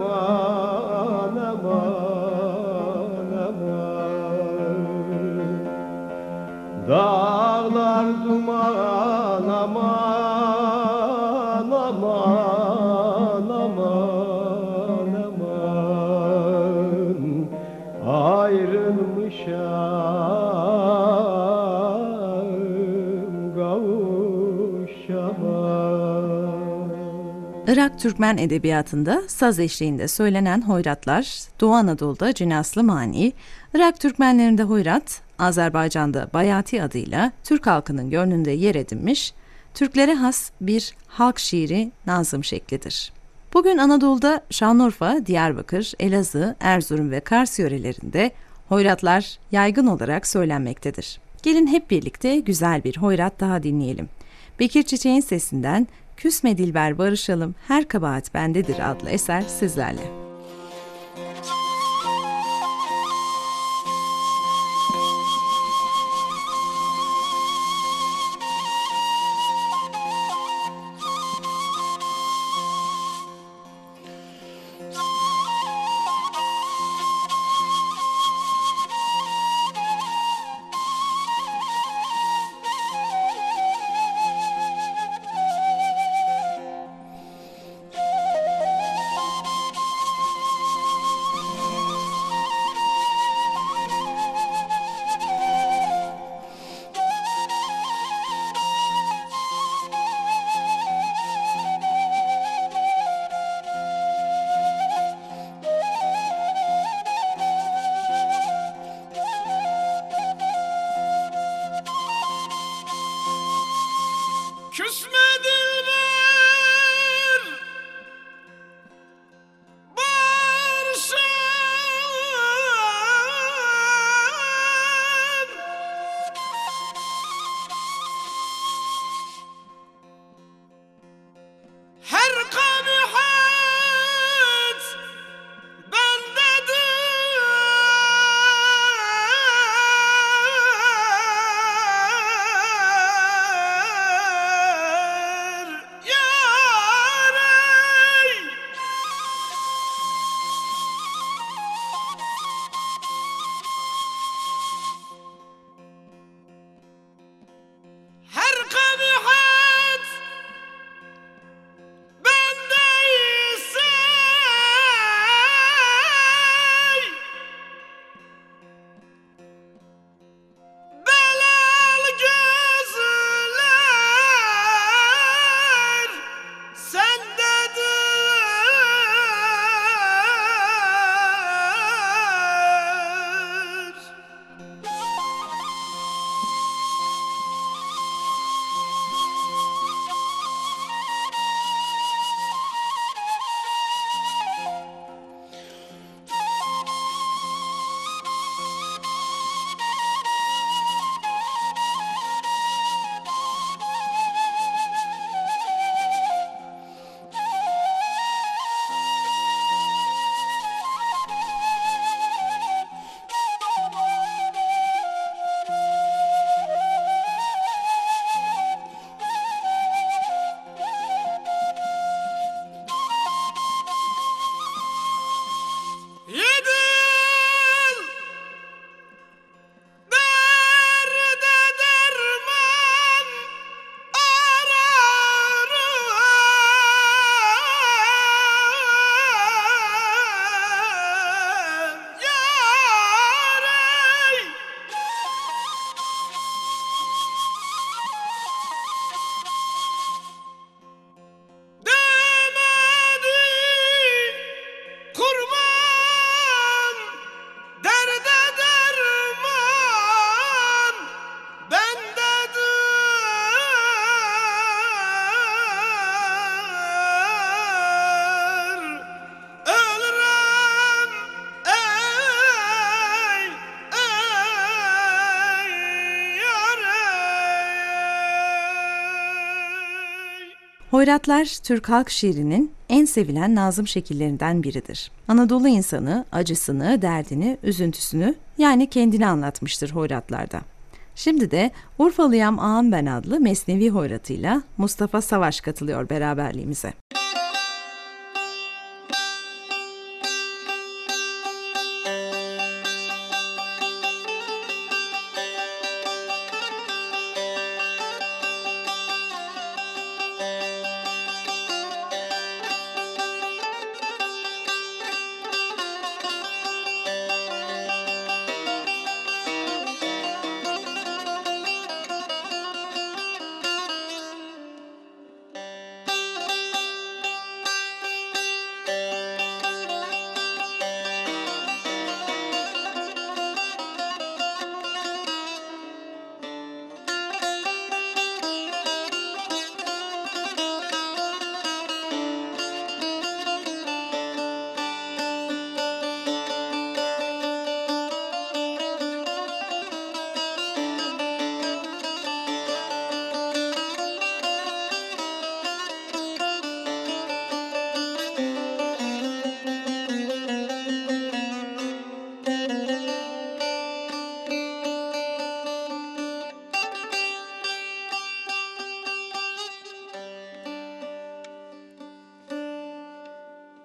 Mama. Türkmen edebiyatında saz eşliğinde söylenen hoyratlar, Doğu Anadolu'da cinaslı mani, Irak Türkmenlerinde hoyrat, Azerbaycan'da bayati adıyla Türk halkının gönlünde yer edinmiş, Türklere has bir halk şiiri nazım şeklidir. Bugün Anadolu'da Şanlıurfa, Diyarbakır, Elazığ, Erzurum ve Kars yörelerinde hoyratlar yaygın olarak söylenmektedir. Gelin hep birlikte güzel bir hoyrat daha dinleyelim. Bekir Çiçek'in sesinden Küsme Dilber Barışalım Her Kabahat Bendedir adlı eser sizlerle. Küsme Hoyratlar Türk halk şiirinin en sevilen nazım şekillerinden biridir. Anadolu insanı acısını, derdini, üzüntüsünü yani kendini anlatmıştır hoyratlarda. Şimdi de Urfalıyam Ağam Ben adlı Mesnevi hoyratıyla Mustafa Savaş katılıyor beraberliğimize.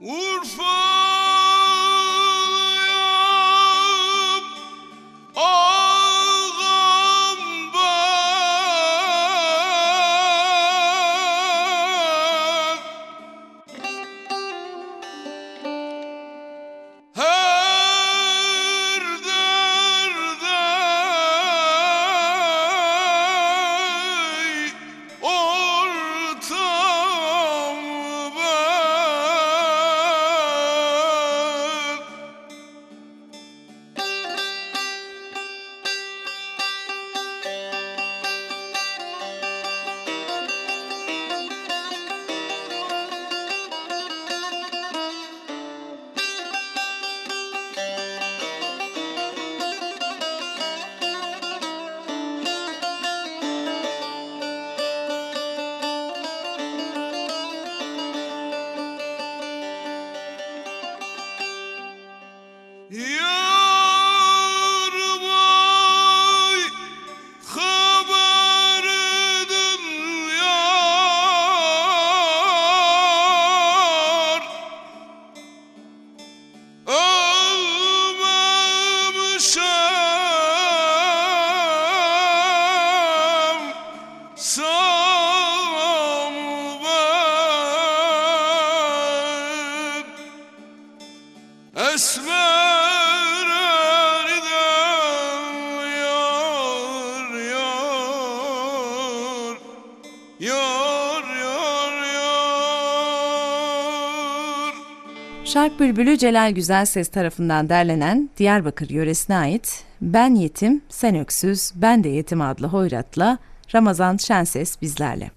Urfalıyam Şark Bülbülü Celal Güzelses tarafından derlenen Diyarbakır yöresine ait Ben Yetim, Sen Öksüz, Ben de Yetim adlı hoyratla Ramazan Şenses bizlerle.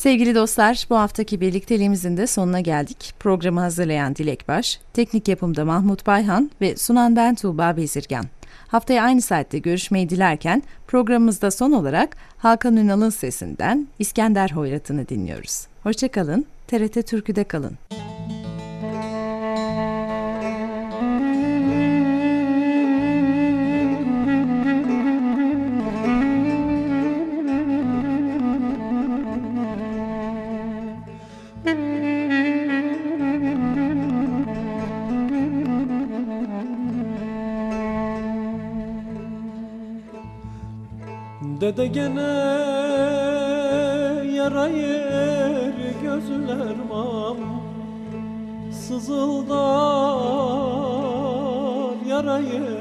Sevgili dostlar, bu haftaki birlikteliğimizin de sonuna geldik. Programı hazırlayan Dilek Baş, teknik yapımda Mahmut Bayhan ve sunan ben Tuğba Bezirgan. Haftaya aynı saatte görüşmeyi dilerken programımızda son olarak Hakan Ünal'ın sesinden İskender Hoyrat'ını dinliyoruz. Hoşçakalın, TRT Türkü'de kalın. Dede gene yara yer gözler mam. Sızıldar yara yeri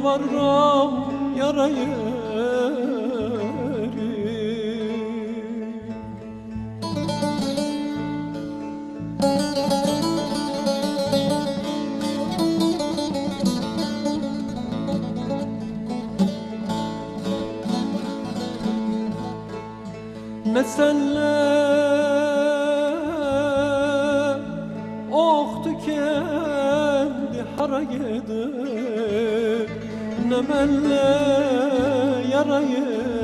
Yalvarram yarayı Ne benle yara yeri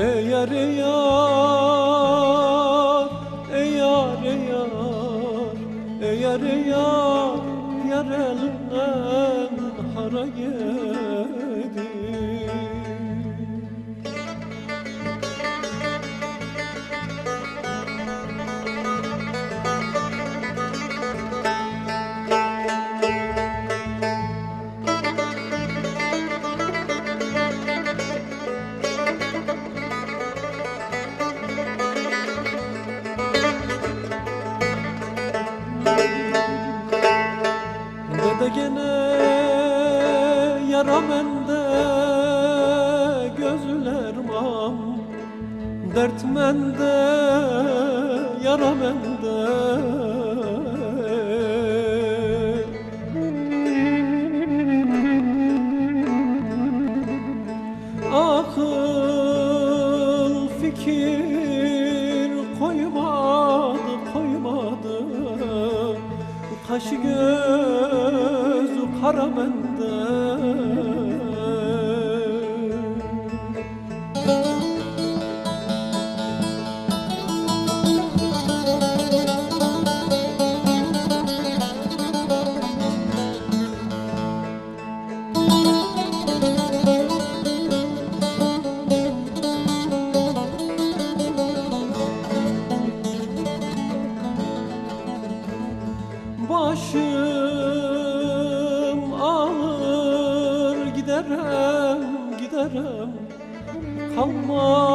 Ey yar ey yar Kaşı gözü kara bende Come on.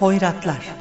Hoyratlar